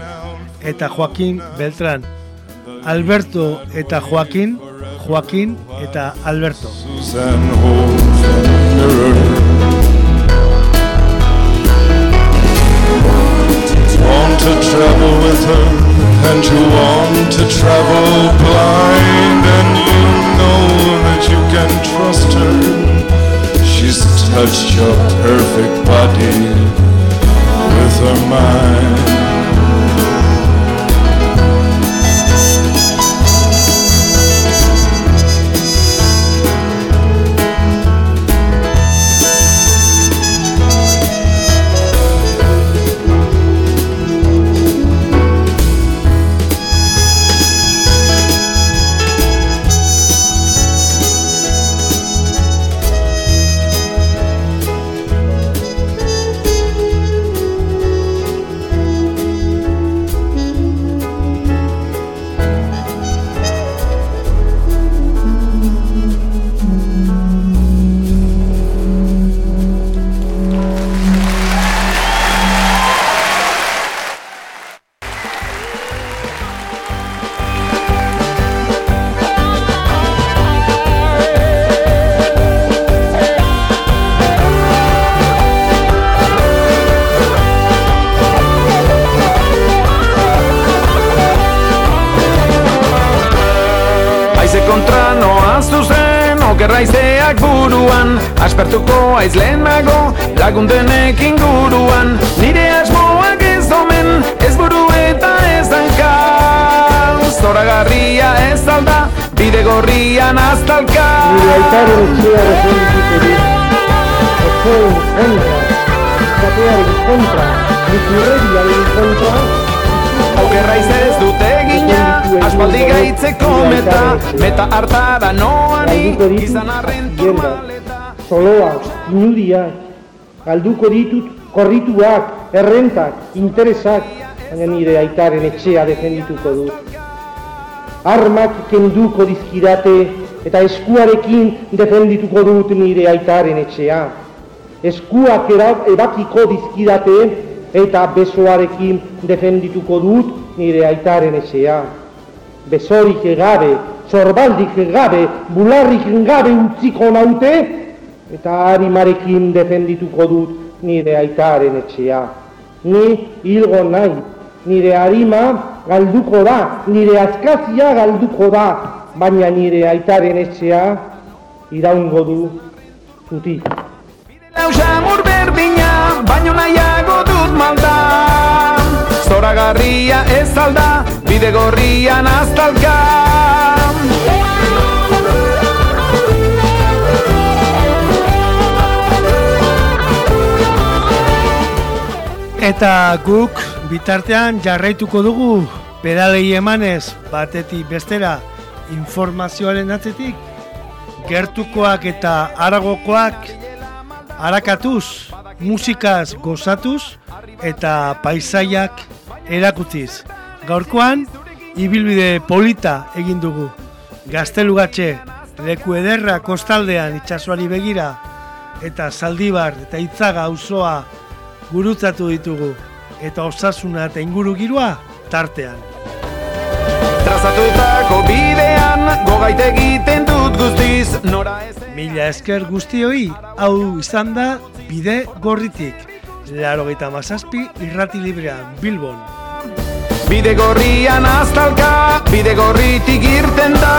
eta Joaquin Beltran. Alberto eta Joaquin, Joaquin eta Alberto. Holds to travel with her, and you want to travel blind, and you know that you can trust her. She's touched your perfect body with her mind. Buruan Aspertuko aiz lehenago, lagundenek inguruan. Nire asmoak ez domen, ez buru eta ez danka Zoragarria ez alda, bide gorrian aztalka. Nire aitaren etxea dut. Etxeen kontra, izatearen kontra, mikurreriaren kontra, Okerraiz ez egina, aspaldi gaitzeko meta Meta hartara noani, izan arren turmaleta soloak, inudiak, galduko ditut korrituak, errentak, interesak, baina nire aitaren etxea defendituko dut. Armak kenduko dizkidate eta eskuarekin defendituko dut nire aitaren etxea. eskuak ebakiko dizkidate eta besoarekin defendituko dut nire aitaren esea. Besorik egabe, zorbaldik egabe, bularrik egabe utziko naute, eta harimarekin defendituko dut nire aitaren etxea. Ni hilgo nahi, nire harima galduko da, nire azkazia galduko da, baina nire aitaren etxea iraungo du zuti. Lausamur berdina, baino nahiago dut malda Zoragarria ez alda, bide gorrian aztalka. Eta guk bitartean jarraituko dugu pedalei emanez batetik bestera informazioaren atzetik gertukoak eta aragokoak arakatuz, musikaz gozatuz eta paisaiak erakutziz. Gaurkoan, ibilbide polita egin dugu. Gaztelugatxe, leku ederra kostaldean itxasuari begira eta zaldibar eta itzaga auzoa gurutzatu ditugu eta osasuna eta inguru girua tartean. Trazatutako bidean gogait egiten dut guztiz nora ez Mila esker guztioi hau izan da bide gorritik. Laro gaita mazazpi irrati librean Bilbon. Bide gorrian aztalka, bide gorritik irten da.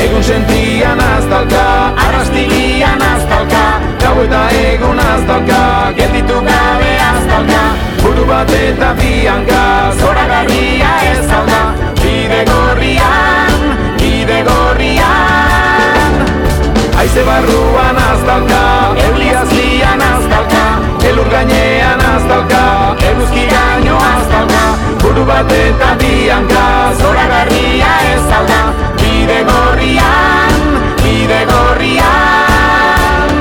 Egun sentian aztalka, arrastigian aztalka Gau eta egun aztalka, getitu gabe aztalka. Buru bat eta bianka, zora garria ez alda Bide gorrian, bide gorrian. Aize barruan aztalka, euli azlian aztalka Elur gainean aztalka, eguzki gaino aztalka buru bat eta dian gaz Zora garria ez alda Bide gorrian, bide gorrian.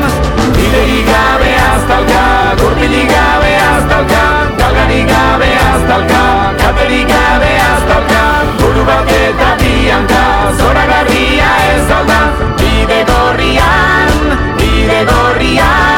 Bide igabe aztalka, gurbil igabe aztalka Galgari gabe aztalka, kateri gabe aztalka Buru bat eta dian gaz Zora garria ez alda Bide gorrian, bide gorrian.